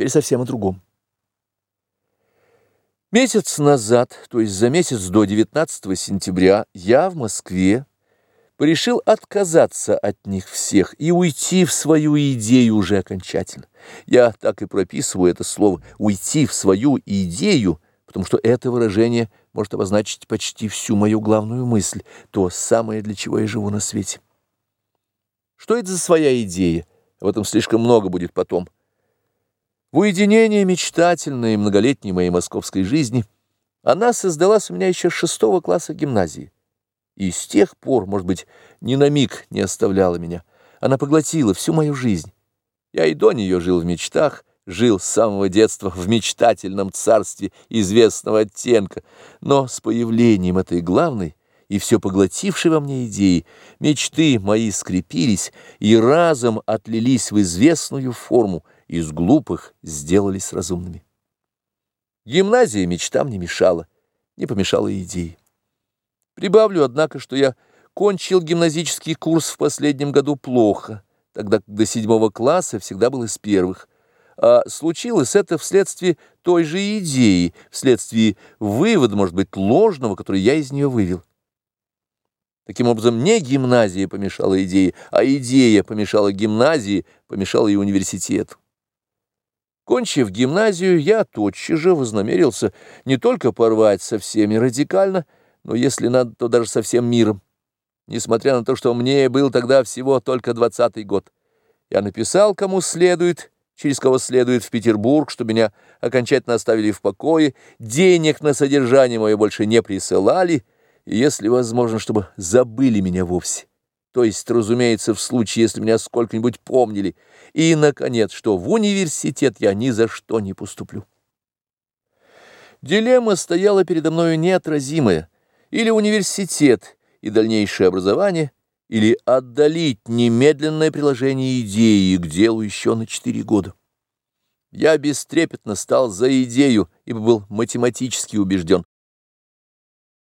Теперь совсем о другом. Месяц назад, то есть за месяц до 19 сентября, я в Москве порешил отказаться от них всех и уйти в свою идею уже окончательно. Я так и прописываю это слово «уйти в свою идею», потому что это выражение может обозначить почти всю мою главную мысль, то самое, для чего я живу на свете. Что это за своя идея? Об этом слишком много будет потом. В уединении мечтательной и многолетней моей московской жизни она создалась у меня еще шестого класса гимназии. И с тех пор, может быть, ни на миг не оставляла меня. Она поглотила всю мою жизнь. Я и до нее жил в мечтах, жил с самого детства в мечтательном царстве известного оттенка, но с появлением этой главной и все поглотившей во мне идеи, мечты мои скрепились и разом отлились в известную форму, из глупых сделались разумными. Гимназия мечтам не мешала, не помешала идеи. Прибавлю, однако, что я кончил гимназический курс в последнем году плохо, тогда до седьмого класса всегда был из первых. А случилось это вследствие той же идеи, вследствие вывода, может быть, ложного, который я из нее вывел. Таким образом, не гимназия помешала идее, а идея помешала гимназии, помешала и университету. Кончив гимназию, я тотчас же вознамерился не только порвать со всеми радикально, но, если надо, то даже со всем миром. Несмотря на то, что мне был тогда всего только двадцатый год. Я написал, кому следует, через кого следует в Петербург, чтобы меня окончательно оставили в покое, денег на содержание мое больше не присылали, и, если возможно, чтобы забыли меня вовсе то есть, разумеется, в случае, если меня сколько-нибудь помнили, и, наконец, что в университет я ни за что не поступлю. Дилемма стояла передо мною неотразимая. Или университет и дальнейшее образование, или отдалить немедленное приложение идеи к делу еще на четыре года. Я бестрепетно стал за идею, ибо был математически убежден,